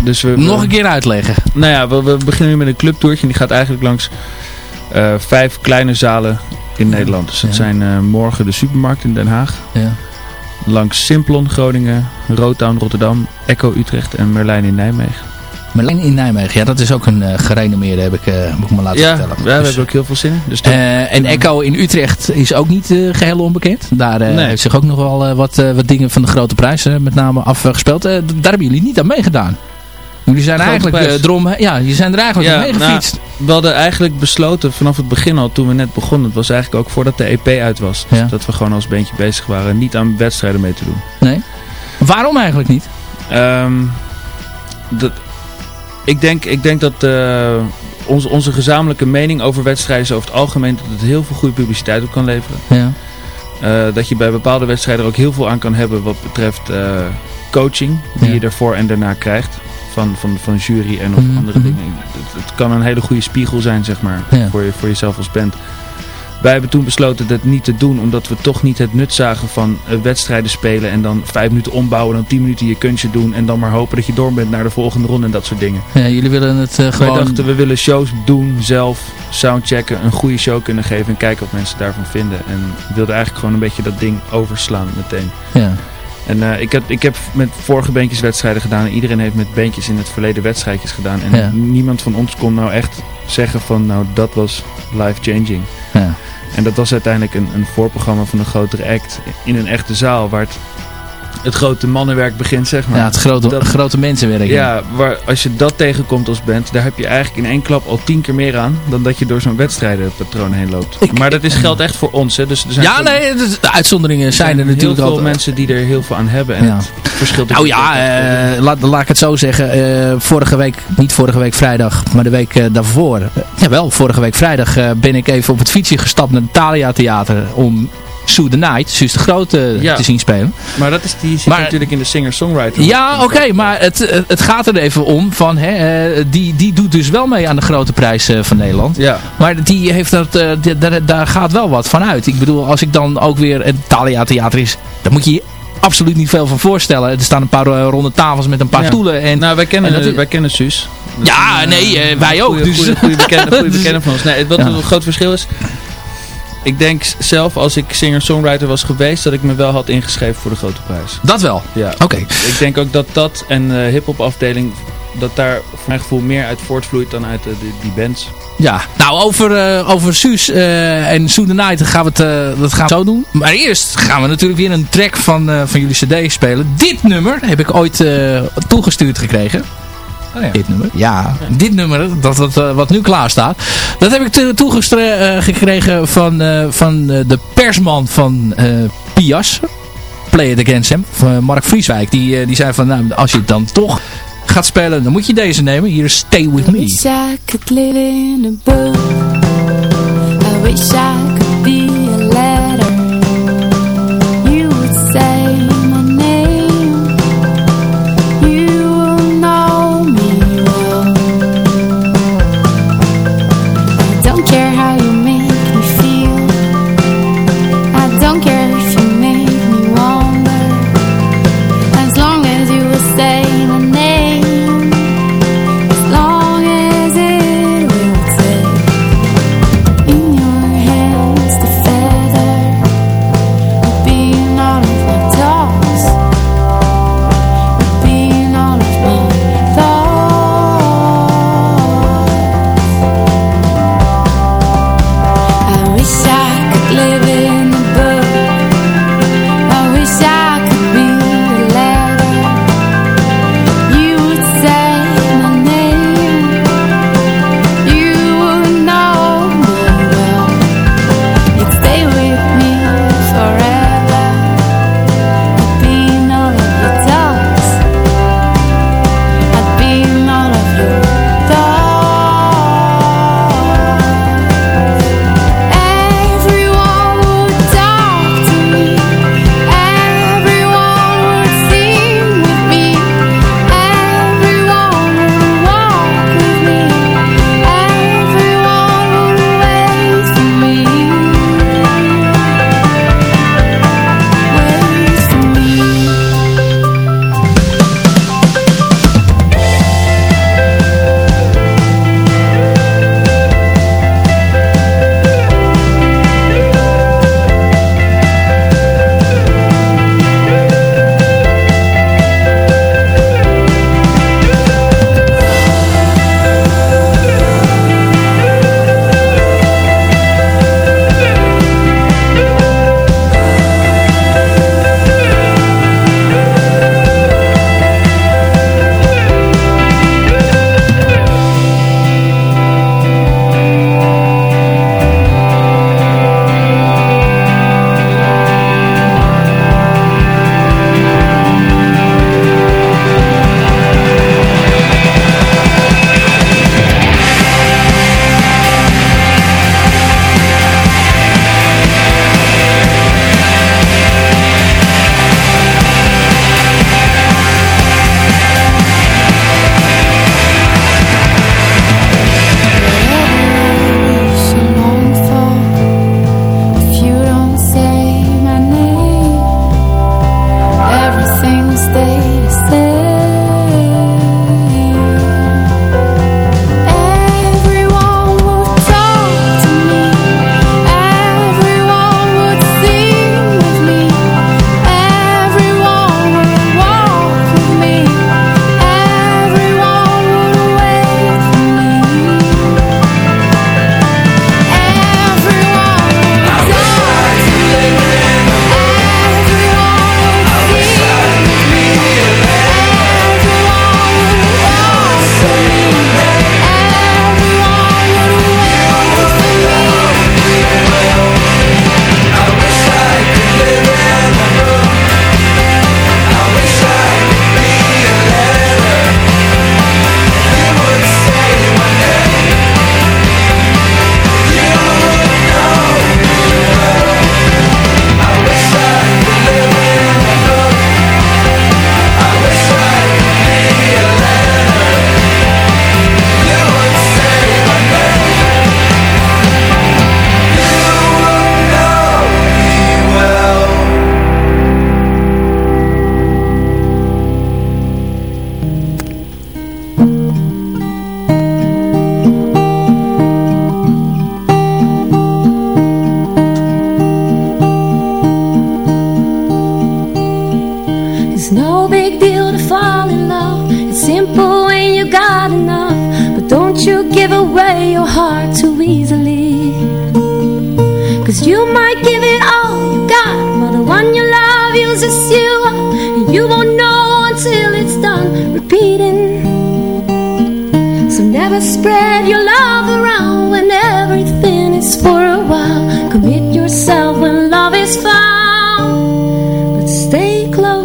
Dus we, Nog een keer uitleggen. Nou ja, we, we beginnen nu met een clubtoertje. En die gaat eigenlijk langs eh, vijf kleine zalen in Nederland. Dus dat Ja. zijn eh, morgen de supermarkt in Den Haag. Ja. Langs Simplon Groningen, Rotown Rotterdam, Echo Utrecht en Merlijn in Nijmegen. Merlijn in Nijmegen, ja, dat is ook een eh gerenommeerde, heb ik, eh, heb ik me laten Ja, ja, vertellen. we Dus, hebben ook heel veel zin in. Dus eh, en Echo in Utrecht is ook niet eh, geheel onbekend. Daar Nee. heeft zich ook nog wel wat, wat dingen van de grote prijs met name afgespeeld. Daar hebben jullie niet aan meegedaan. Jullie zijn eigenlijk prijs. erom, ja, je zijn er eigenlijk Ja, mee gefietst. we hadden eigenlijk besloten vanaf het begin al, toen we net begonnen, het was eigenlijk ook voordat de EP uit was, Ja. dat we gewoon als beentje bezig waren, niet aan wedstrijden mee te doen. Nee. Waarom eigenlijk niet? Ehm, dat, ik, denk, ik denk dat eh, onze, onze gezamenlijke mening over wedstrijden is over het algemeen dat het heel veel goede publiciteit op kan leveren. Ja. Eh, dat je bij bepaalde wedstrijden ook heel veel aan kan hebben wat betreft eh, coaching die Ja. je ervoor en daarna krijgt. Van, van, van jury en of Mhm, andere mhm. dingen. Het, het kan een hele goede spiegel zijn, zeg maar, Ja. voor, je, voor jezelf als band. Wij hebben toen besloten dat niet te doen, omdat we toch niet het nut zagen van eh, wedstrijden spelen en dan vijf minuten ombouwen, dan tien minuten je kunstje doen en dan maar hopen dat je door bent naar de volgende ronde en dat soort dingen. Ja, jullie willen het eh, gewoon... Wij dachten, we willen shows doen, zelf, soundchecken, een goede show kunnen geven en kijken wat mensen daarvan vinden. En we wilden eigenlijk gewoon een beetje dat ding overslaan meteen. Ja. En eh, ik, heb, ik heb met vorige beentjes wedstrijden gedaan en iedereen heeft met beentjes in het verleden wedstrijdjes gedaan. En Ja. niemand van ons kon nou echt zeggen van, nou dat was life-changing. Ja. En dat was uiteindelijk een, een voorprogramma van een grotere act in een echte zaal waar het, het grote mannenwerk begint, zeg maar. ja, het grote, Dat- grote mensenwerk. Ja, waar, als je dat tegenkomt als band, daar heb je eigenlijk in één klap al tien keer meer aan dan dat je door zo'n wedstrijdenpatroon heen loopt. Ik- maar dat is, geldt echt voor ons, hè. Dus er zijn Ja, veel- nee, de de uitzonderingen zijn er heel natuurlijk veel altijd. mensen die er heel veel aan hebben. En Ja. het verschilt Nou ja, eh, laat, laat ik het zo zeggen. eh, vorige week, niet vorige week vrijdag, maar de week eh, daarvoor. eh, jawel, vorige week vrijdag ben ik even op het fietsje gestapt naar het Thalia Theater om Sue the Night, Suus de Grote, Ja. te zien spelen. Maar dat is, die zit Maar- natuurlijk in de singer-songwriter. Ja, oké, maar het, het- het gaat er even om van, hè, eh, die, die doet dus wel mee aan de grote prijs eh, van Nederland. Ja, Maar die heeft dat, eh, die- daar, daar gaat wel wat van uit. Ik bedoel, als ik dan ook weer het Thalia Theater is, dan moet je je absoluut niet veel van voorstellen. Er staan een paar eh, ronde tafels met een paar Ja. stoelen. En, nou wij kennen, en is- wij kennen Suus. Ja, een, nee, eh, eh, wij ook, Goeie, dus- bekende, goeie Dus- bekende van ons. Nee, wat Ja. een groot verschil is... Ik denk zelf, als ik singer-songwriter was geweest, dat ik me wel had ingeschreven voor de grote prijs. dat wel. Ja. Oké. Ik denk ook dat dat en de hip-hop afdeling, dat daar voor mijn gevoel meer uit voortvloeit dan uit de, die, die bands. Ja, nou over, eh, over Suus eh, en Soon the Night gaan we het, eh, dat gaan we zo doen. Maar eerst gaan we natuurlijk weer een track van, eh, van jullie cd spelen. Dit nummer heb ik ooit eh, toegestuurd gekregen. Oh ja. Dit nummer? Ja, dit nummer, dat, dat, eh, wat nu klaar staat. Dat heb ik toegekregen gekregen van, eh, van eh, de persman van eh, Pias. Play It Against Him. Van Mark Vrieswijk. Die, eh, die zei van, nou, als je het dan toch gaat spelen, dan moet je deze nemen. Hier is Stay With Me. wish I could live in a book. I wish I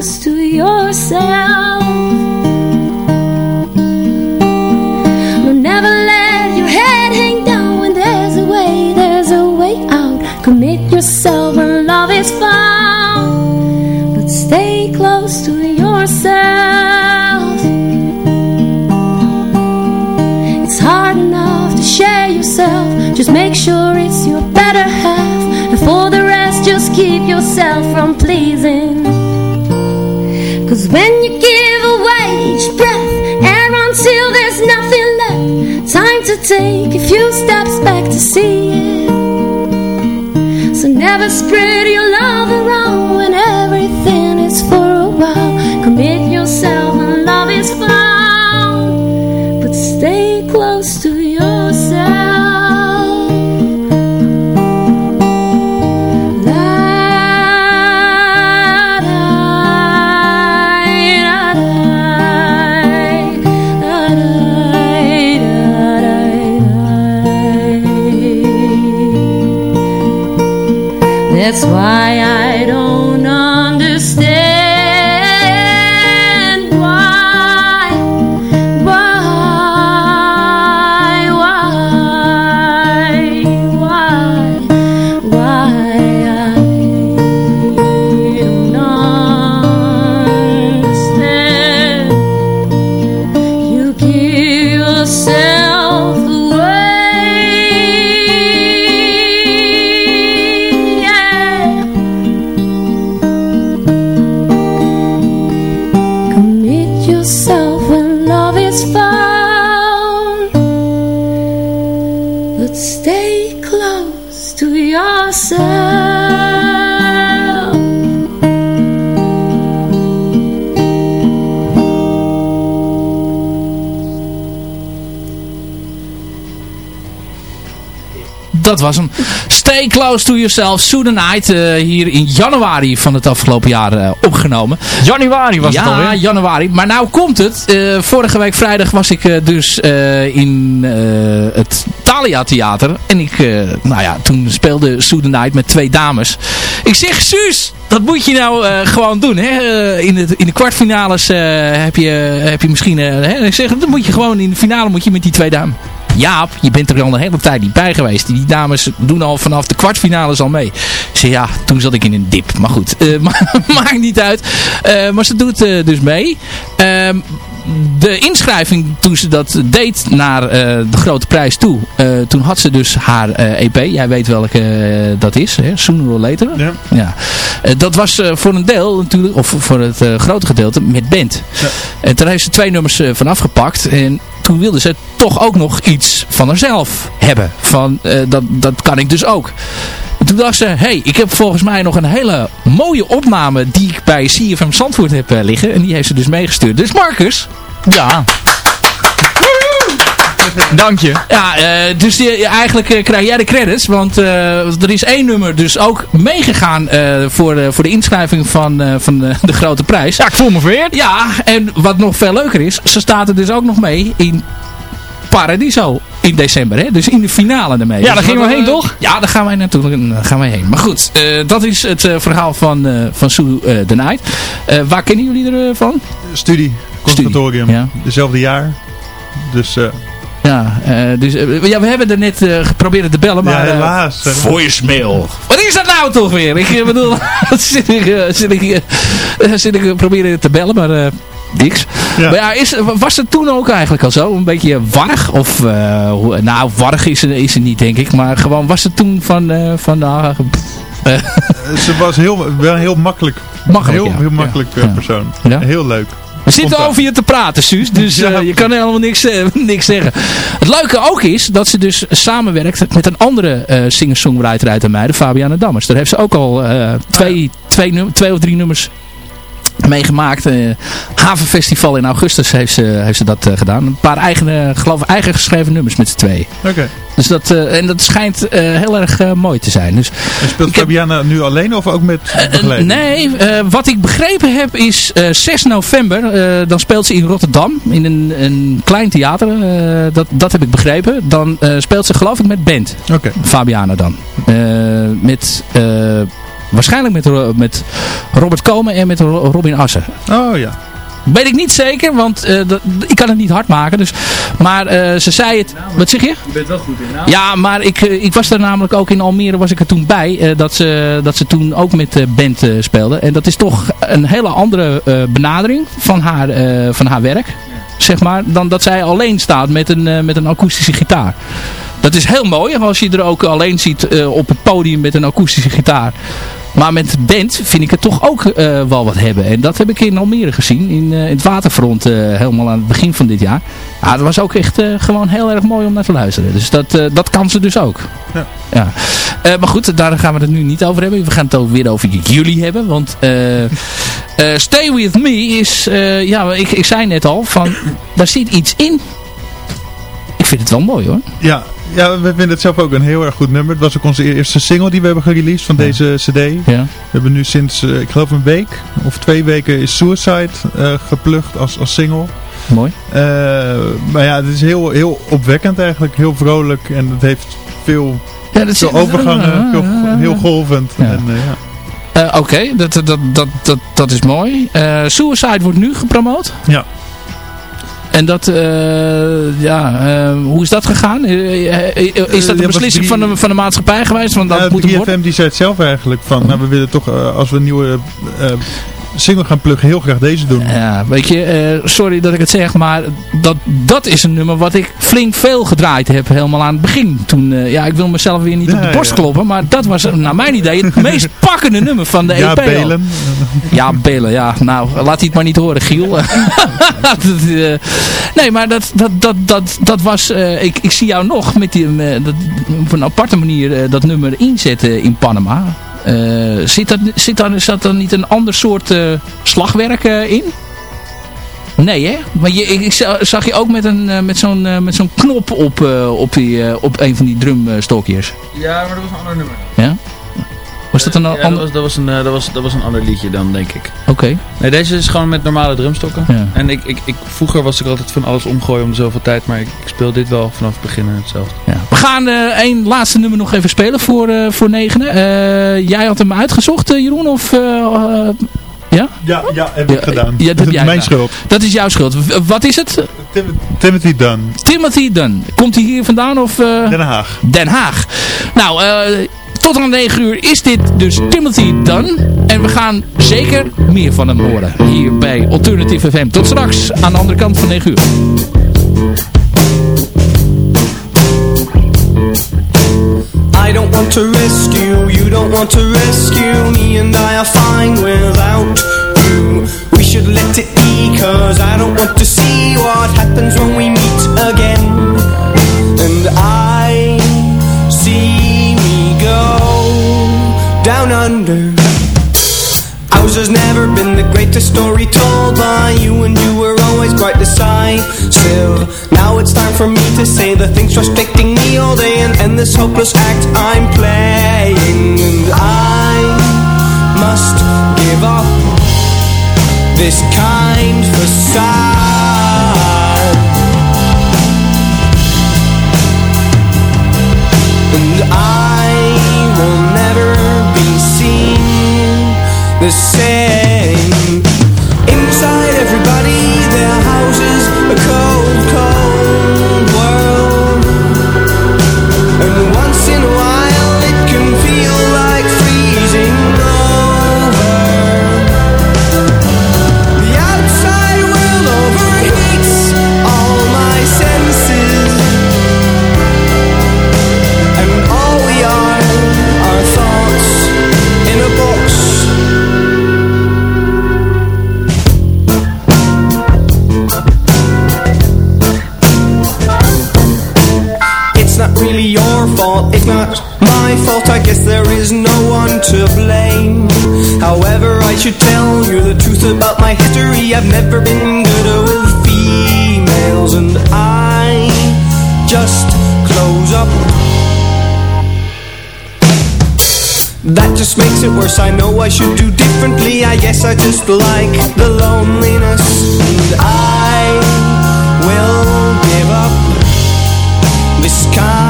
close to yourself. Never let your head hang down When there's a way, there's a way out. Commit yourself when love is found. But stay close to yourself. It's hard enough to share yourself. Just make sure it's your better half. And for the rest just keep yourself from pleasing take a few steps back to see it. So never spread your love around When everything is for a while. Commit yourself why But stay close to yourself. Dat was hem. Stay close to yourself. The Night. eh, hier in januari van het afgelopen jaar eh, opgenomen. Januari was het ja, alweer. januari. Maar nou komt het. Eh, vorige week vrijdag was ik dus in het Thalia Theater. En ik, nou ja, toen speelde Night met twee dames. Ik zeg, Suus, dat moet je nou gewoon doen. Hè? In, de, in de kwartfinales heb, je, heb je misschien... hè? Ik zeg, dat moet je gewoon in de finale moet je met die twee dames. Jaap, je bent er al een hele tijd niet bij geweest. Die dames doen al vanaf de kwartfinales al mee. Ik zeg, ja, toen zat ik in een dip. Maar goed, eh, ma- maakt niet uit. Eh, maar ze doet eh, dus mee. Ehm, de inschrijving toen ze dat deed naar de grote prijs toe. toen had ze dus haar EP. Jij weet welke dat is. Hè? Sooner or Later. Ja. Ja. Dat was voor een deel natuurlijk. Of voor het grote gedeelte met band. En toen heeft ze twee nummers eh, van afgepakt. En toen wilde ze toch ook nog iets van haarzelf hebben. Van, eh, dat, dat kan ik dus ook. En toen dacht ze, hé, hey, ik heb volgens mij nog een hele mooie opname die ik bij CFM Zandvoort heb eh, liggen. En die heeft ze dus meegestuurd. Dus Marcus, Ja. Dank je. ja, eh, dus die, eigenlijk eh, krijg jij de credits. Want eh, er is één nummer dus ook meegegaan eh, voor, eh, voor de inschrijving van, eh, van de grote prijs. Ja, ik voel me vereerd. Ja, en wat nog veel leuker is, ze staat er dus ook nog mee in Paradiso in december. Hè? Dus in de finale ermee. Ja, Dus daar gingen we heen, toch? Ja, daar gaan wij natuurlijk daar gaan wij heen. Maar goed, eh, dat is het eh, verhaal van, eh van Sue eh, the Night. Eh, waar kennen jullie ervan? Studie, conservatorium, Ja. dezelfde jaar. Dus eh, Ja, eh, dus, eh, ja, we hebben er net eh, geprobeerd te bellen, maar... ja, helaas. Voicemail. Wat is dat nou toch weer? Ik bedoel, zit ik, eh, zit ik, zit ik proberen te bellen, maar eh, niks. Ja. Maar ja, is, was het toen ook eigenlijk al zo? Een beetje warrig? Of, eh, hoe- nou, warrig is het, is het niet, denk ik. Maar gewoon, was het toen van, eh, van Eh, Ze was heel, wel heel makkelijk. Makkelijk, heel, ja. heel makkelijk Ja. persoon. Ja. Heel leuk. We zitten over je te praten, Suus. Dus eh, je kan helemaal niks, eh, niks zeggen. Het leuke ook is dat ze dus samenwerkt met een andere eh singer-songwriter uit de meiden, Fabiana Dammers. Daar heeft ze ook al eh, twee, twee, twee of drie nummers meegemaakt. Eh, Havenfestival in augustus heeft ze, heeft ze dat eh, gedaan. Een paar eigen, geloof ik, eigen geschreven nummers met z'n tweeën. Oké. Dus dat, eh, en dat schijnt heel erg mooi te zijn. Dus, En speelt Fabiana nu alleen of ook met begeleiding? nee, wat ik begrepen heb is eh, 6 november. dan speelt ze in Rotterdam. In een, een klein theater. dat, dat heb ik begrepen. Dan speelt ze geloof ik met band. Oké. Fabiana dan. Met... Waarschijnlijk met, met Robert Komen en met Ro- Robin Assen. Oh ja. Weet ik niet zeker, want eh, dat, ik kan het niet hard maken. Dus, maar eh, ze zei het... Wat zeg je? Je bent wel goed in naam. Ja, maar ik, eh, ik was er namelijk ook in Almere, was ik er toen bij. eh, dat, ze, dat ze toen ook met de band eh, speelde. En dat is toch een hele andere eh, benadering van haar, eh, van haar werk. Zeg maar, dan dat zij alleen staat met een, met een akoestische gitaar. Dat is heel mooi als je er ook alleen ziet eh, op het podium met een akoestische gitaar. Maar met band vind ik het toch ook eh, wel wat hebben. En dat heb ik in Almere gezien. In, eh, in het waterfront helemaal aan het begin van dit jaar. Ja, dat was ook echt gewoon heel erg mooi om naar te luisteren. Dus dat, dat kan ze dus ook. Ja. ja. Maar goed, daar gaan we het nu niet over hebben. We gaan het ook weer over jullie hebben. Want Stay With Me is... ja, ik, ik zei net al. Van, daar zit iets in. Ik vind het wel mooi hoor. Ja, ja, we vinden het zelf ook een heel erg goed nummer. Het was ook onze eerste single die we hebben gereleased van Ja. deze cd. We Ja. hebben nu sinds, eh, ik geloof een week of twee weken is Suicide eh geplukt als, als single. Mooi. Eh, maar ja, het is heel, heel opwekkend eigenlijk. Heel vrolijk en het heeft veel, Ja, dat veel overgangen. Veel, heel golvend. En, ja. Oké, dat, dat, dat, dat, dat is mooi. Suicide wordt nu gepromoot. Ja. En dat, eh, ja, eh, hoe is dat gegaan? Eh, is dat een beslissing van de, van de maatschappij geweest? Want dat Ja, moet het 3FM worden. die zei het zelf eigenlijk van, nou we willen toch als we nieuwe single gaan pluggen heel graag deze doen. Ja, weet je, eh, sorry dat ik het zeg, maar dat, dat is een nummer wat ik flink veel gedraaid heb helemaal aan het begin. Toen, eh, ja, ik wil mezelf weer niet op de Ja, borst ja. kloppen, maar dat was naar mijn idee het meest pakkende nummer van de ja, EP. al. Belen. Ja, bellen, ja. Nou, laat hij het maar niet horen, Giel. Dat, eh, nee, maar dat, dat, dat, dat, dat was... ik, ik zie jou nog met die, dat, op een aparte manier dat nummer inzetten in Panama. Eh, zit, dat, zit, daar, zat dan niet een ander soort eh, slagwerk eh, in? Nee, hè? Maar je, ik, ik za- zag je ook met, een, met zo'n met zo'n knop op, op, die, op een van die drumstokjes. Ja, maar dat was een ander nummer. Ja? Was dat een Ja, ander... dat, was, dat, was een, eh, dat, was, dat was een ander liedje dan, denk ik. Oké. Nee, deze is gewoon met normale drumstokken. Ja. En ik, ik, ik, vroeger was ik altijd van alles omgooien om de zoveel tijd, maar ik, ik speel dit wel vanaf het begin hetzelfde. Ja. We gaan eh één laatste nummer nog even spelen voor, eh voor negenen. Eh, jij had hem uitgezocht, Jeroen? Of, eh, eh, ja? Ja, ja, heb ik Ja, gedaan. ja, dat jij Mijn gedaan. schuld. Dat is jouw schuld. Wat is het? Tim- Timothy Dunn, Timothy Dunn. Komt hij hier vandaan? Of, eh, Den Haag. Den Haag. Nou, eh, tot aan 9 uur is dit dus Timothy Dunn. En we gaan zeker meer van hem horen. Hier bij Alternative FM. Tot straks aan de andere kant van 9 uur. I don't want to rescue, you don't want to rescue me and I are fine without you We should let it be cause I don't want to see what happens when we meet again under. Ours has never been the greatest story told by you And you were always quite decisive Now it's time for me to say the things frustrating me all day And end this hopeless act I'm playing. And I must give up this kind facade the same really your fault, it's not my fault, I guess there is no one to blame. However, I should tell you the truth about my history. I've never been good with females, and I just close up. That just makes it worse. I know I should do differently. I guess I just like the loneliness, and I will give up this kind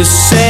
the same.